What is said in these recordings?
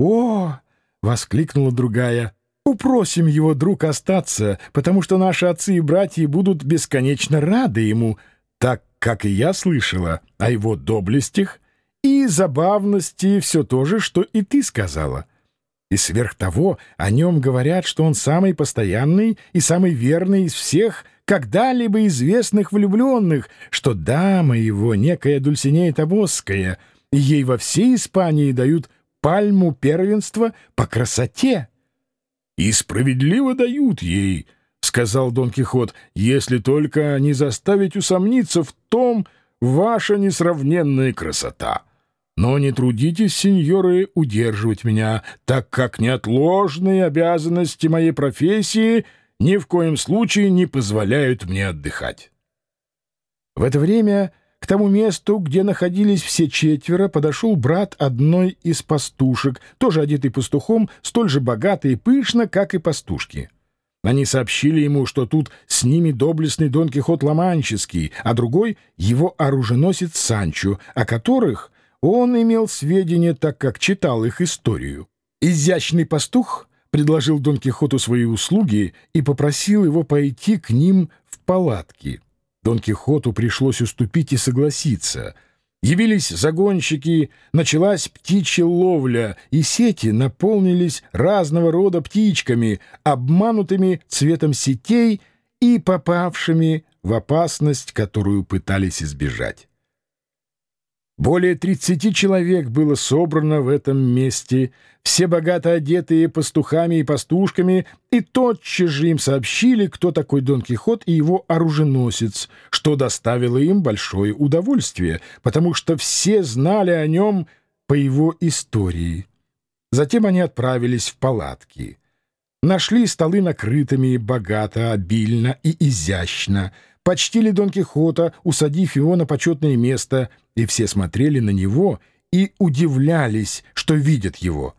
«О!» — воскликнула другая. «Упросим его, друг, остаться, потому что наши отцы и братья будут бесконечно рады ему, так как и я слышала о его доблестях и забавности все то же, что и ты сказала. И сверх того о нем говорят, что он самый постоянный и самый верный из всех когда-либо известных влюбленных, что дама его, некая Дульсинея Табосская, и ей во всей Испании дают пальму первенства по красоте. — И справедливо дают ей, — сказал Дон Кихот, — если только не заставить усомниться в том ваша несравненная красота. Но не трудитесь, сеньоры, удерживать меня, так как неотложные обязанности моей профессии ни в коем случае не позволяют мне отдыхать. В это время к тому месту, где находились все четверо, подошел брат одной из пастушек, тоже одетый пастухом, столь же богатый и пышно, как и пастушки. Они сообщили ему, что тут с ними доблестный Дон Кихот Ломанческий, а другой — его оруженосец Санчо, о которых он имел сведения, так как читал их историю. Изящный пастух предложил Дон Кихоту свои услуги и попросил его пойти к ним в палатки. Дон Кихоту пришлось уступить и согласиться. Явились загонщики, началась птичья ловля, и сети наполнились разного рода птичками, обманутыми цветом сетей и попавшими в опасность, которую пытались избежать. Более 30 человек было собрано в этом месте, все богато одетые пастухами и пастушками, и тотчас же им сообщили, кто такой Дон Кихот и его оруженосец, что доставило им большое удовольствие, потому что все знали о нем по его истории. Затем они отправились в палатки. Нашли столы накрытыми богато, обильно и изящно — почтили Дон Кихота, усадив его на почетное место, и все смотрели на него и удивлялись, что видят его.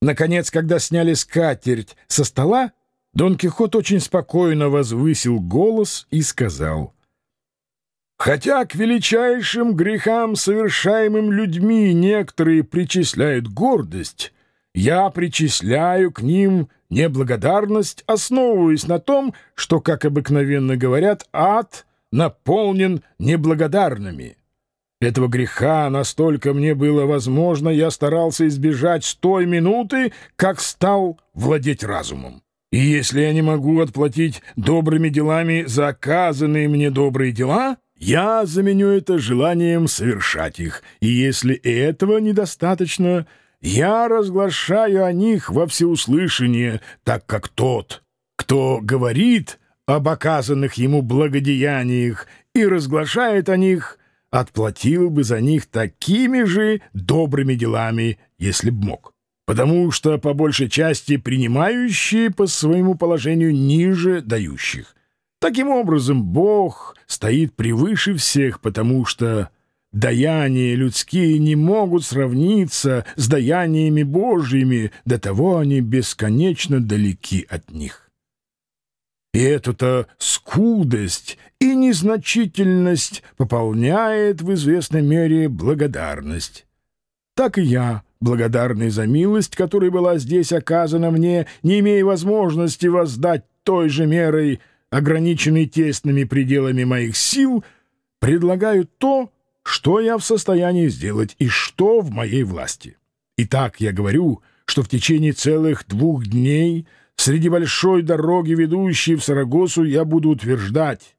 Наконец, когда сняли скатерть со стола, Дон Кихот очень спокойно возвысил голос и сказал — Хотя к величайшим грехам, совершаемым людьми, некоторые причисляют гордость, я причисляю к ним неблагодарность, основываясь на том, что, как обыкновенно говорят, ад наполнен неблагодарными. Этого греха настолько мне было возможно, я старался избежать с той минуты, как стал владеть разумом. И если я не могу отплатить добрыми делами за оказанные мне добрые дела, я заменю это желанием совершать их, и если этого недостаточно — я разглашаю о них во всеуслышание, так как тот, кто говорит об оказанных ему благодеяниях и разглашает о них, отплатил бы за них такими же добрыми делами, если б мог. Потому что, по большей части, принимающие по своему положению ниже дающих. Таким образом, Бог стоит превыше всех, потому что Даяния людские не могут сравниться с даяниями Божьими, до того они бесконечно далеки от них. И эту-то скудость и незначительность пополняет в известной мере благодарность. Так и я, благодарный за милость, которая была здесь оказана мне, не имея возможности воздать той же мерой, ограниченной тесными пределами моих сил, предлагаю то, что я в состоянии сделать и что в моей власти. Итак, я говорю, что в течение целых двух дней среди большой дороги, ведущей в Сарагосу, я буду утверждать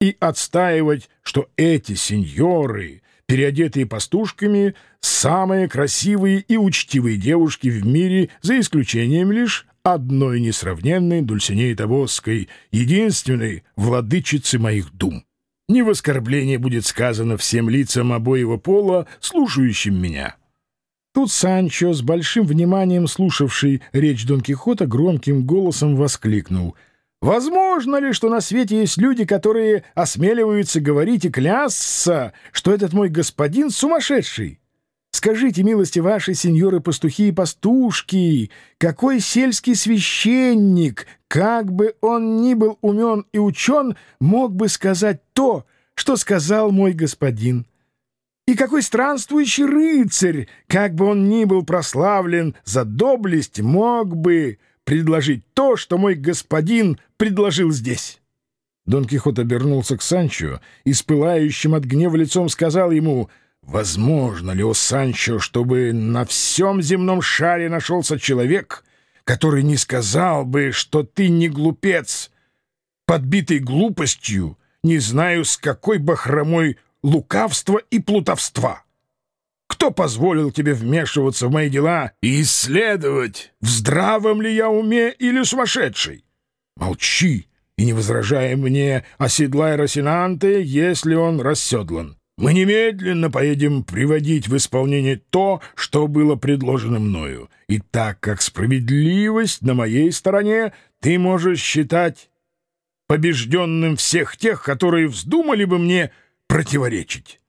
и отстаивать, что эти сеньоры, переодетые пастушками, самые красивые и учтивые девушки в мире, за исключением лишь одной несравненной Дульсинеи Табосской, единственной владычицы моих дум ни в оскорблении будет сказано всем лицам обоего пола, слушающим меня». Тут Санчо, с большим вниманием слушавший речь Дон Кихота, громким голосом воскликнул. «Возможно ли, что на свете есть люди, которые осмеливаются говорить и клясться, что этот мой господин сумасшедший?» Скажите, милости ваши, сеньоры-пастухи и пастушки, какой сельский священник, как бы он ни был умен и учен, мог бы сказать то, что сказал мой господин? И какой странствующий рыцарь, как бы он ни был прославлен за доблесть, мог бы предложить то, что мой господин предложил здесь. Дон Кихот обернулся к Санчо и с пылающим от гнева лицом сказал ему, «Возможно ли, о Санчо, чтобы на всем земном шаре нашелся человек, который не сказал бы, что ты не глупец, подбитый глупостью, не знаю, с какой бахромой лукавства и плутовства. Кто позволил тебе вмешиваться в мои дела и исследовать, в здравом ли я уме или сумасшедший? Молчи и не возражай мне, оседлай Росинанте, если он расседлан. Мы немедленно поедем приводить в исполнение то, что было предложено мною. И так как справедливость на моей стороне, ты можешь считать побежденным всех тех, которые вздумали бы мне противоречить.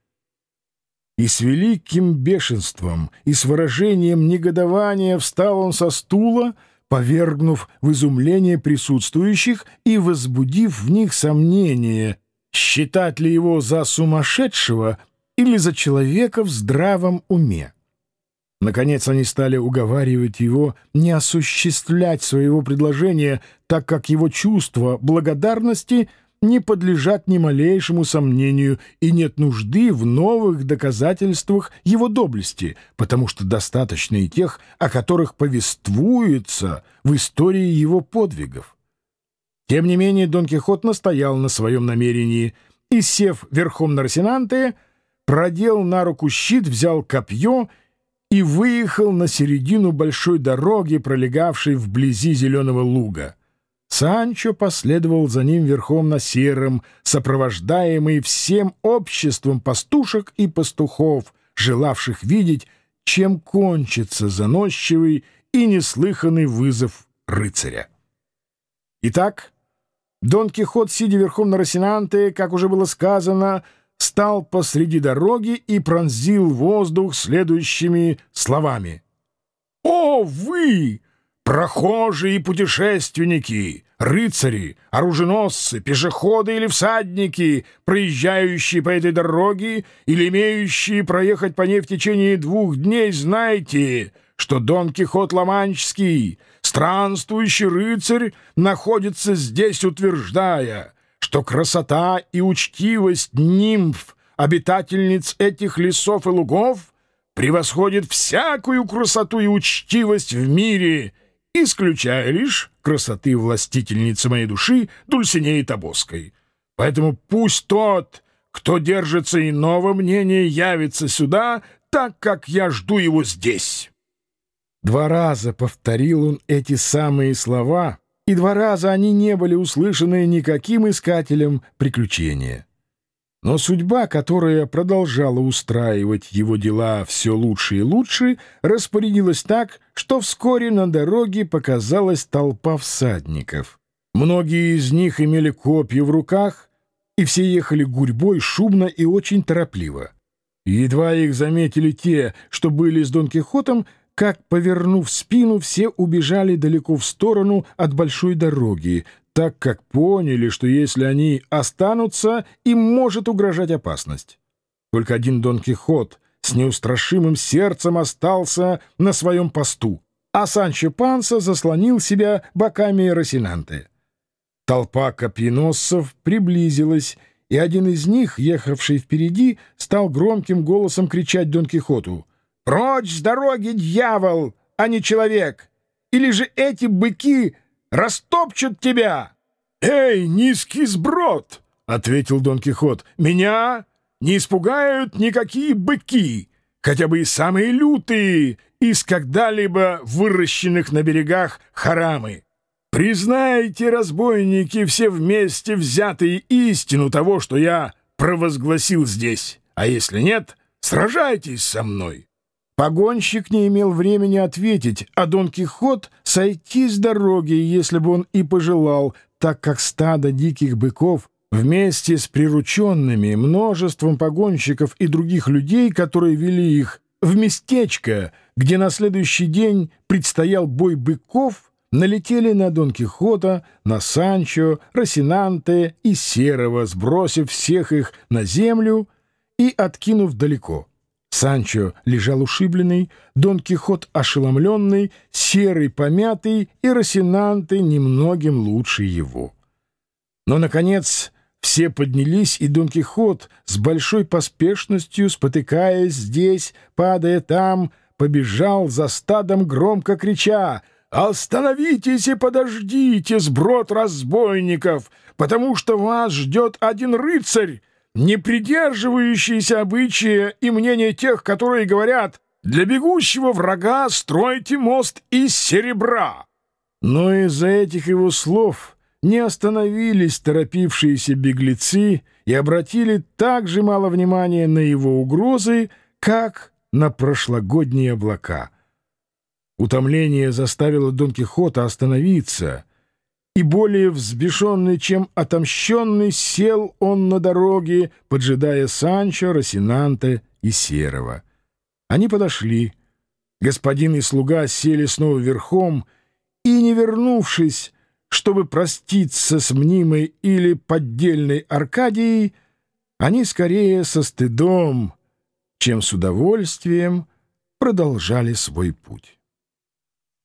И с великим бешенством, и с выражением негодования встал он со стула, повергнув в изумление присутствующих и возбудив в них сомнение, считать ли его за сумасшедшего или за человека в здравом уме. Наконец они стали уговаривать его не осуществлять своего предложения, так как его чувство благодарности не подлежат ни малейшему сомнению и нет нужды в новых доказательствах его доблести, потому что достаточно и тех, о которых повествуется в истории его подвигов. Тем не менее Дон Кихот настоял на своем намерении и, сев верхом на Росинанте, продел на руку щит, взял копье и, выехал на середину большой дороги, пролегавшей вблизи зеленого луга. Санчо последовал за ним верхом на сером, сопровождаемый всем обществом пастушек и пастухов, желавших видеть, чем кончится заносчивый и неслыханный вызов рыцаря. Итак, Дон Кихот, сидя верхом на Росинанте, как уже было сказано, — стал посреди дороги и пронзил воздух следующими словами. «О, вы, прохожие путешественники, рыцари, оруженосцы, пешеходы или всадники, проезжающие по этой дороге или имеющие проехать по ней в течение двух дней, знайте, что Дон Кихот Ламанческий, странствующий рыцарь, находится здесь, утверждая — что красота и учтивость нимф, обитательниц этих лесов и лугов, превосходит всякую красоту и учтивость в мире, исключая лишь красоты властительницы моей души Дульсинеи Тобоской. Поэтому пусть тот, кто держится иного мнения, явится сюда, так как я жду его здесь». Два раза повторил он эти самые слова — и два раза они не были услышаны никаким искателем приключения. Но судьба, которая продолжала устраивать его дела все лучше и лучше, распорядилась так, что вскоре на дороге показалась толпа всадников. Многие из них имели копья в руках, и все ехали гурьбой шумно и очень торопливо. Едва их заметили те, что были с Дон Кихотом, как, повернув спину, все убежали далеко в сторону от большой дороги, так как поняли, что если они останутся, им может угрожать опасность. Только один Дон Кихот с неустрашимым сердцем остался на своем посту, а Санчо Панса заслонил себя боками Росинанте. Толпа копьеносцев приблизилась, и один из них, ехавший впереди, стал громким голосом кричать Дон Кихоту — Прочь с дороги, дьявол, а не человек! Или же эти быки растопчут тебя!» «Эй, низкий сброд!» — ответил Дон Кихот. «Меня не испугают никакие быки, хотя бы и самые лютые из когда-либо выращенных на берегах харамы. Признайте, разбойники, все вместе взятые истину того, что я провозгласил здесь, а если нет, сражайтесь со мной». Погонщик не имел времени ответить, а Дон Кихот сойти с дороги, если бы он и пожелал, так как стадо диких быков вместе с прирученными множеством погонщиков и других людей, которые вели их в местечко, где на следующий день предстоял бой быков, налетели на Дон Кихота, на Санчо, Росинанте и Серого, сбросив всех их на землю и откинув далеко. Санчо лежал ушибленный, Дон Кихот ошеломленный, Серый помятый и Росинанте немногим лучше его. Но, наконец, все поднялись, и Дон Кихот с большой поспешностью, спотыкаясь здесь, падая там, побежал за стадом, громко крича «Остановитесь и подождите, сброд разбойников, потому что вас ждет один рыцарь, не придерживающийся обычая и мнения тех, которые говорят «Для бегущего врага стройте мост из серебра». Но из-за этих его слов не остановились торопившиеся беглецы и обратили так же мало внимания на его угрозы, как на прошлогодние облака. Утомление заставило Дон Кихота остановиться — и более взбешенный, чем отомщенный, сел он на дороге, поджидая Санчо, Росинанте и Серого. Они подошли. Господин и слуга сели снова верхом, и, не вернувшись, чтобы проститься с мнимой или поддельной Аркадией, они скорее со стыдом, чем с удовольствием продолжали свой путь.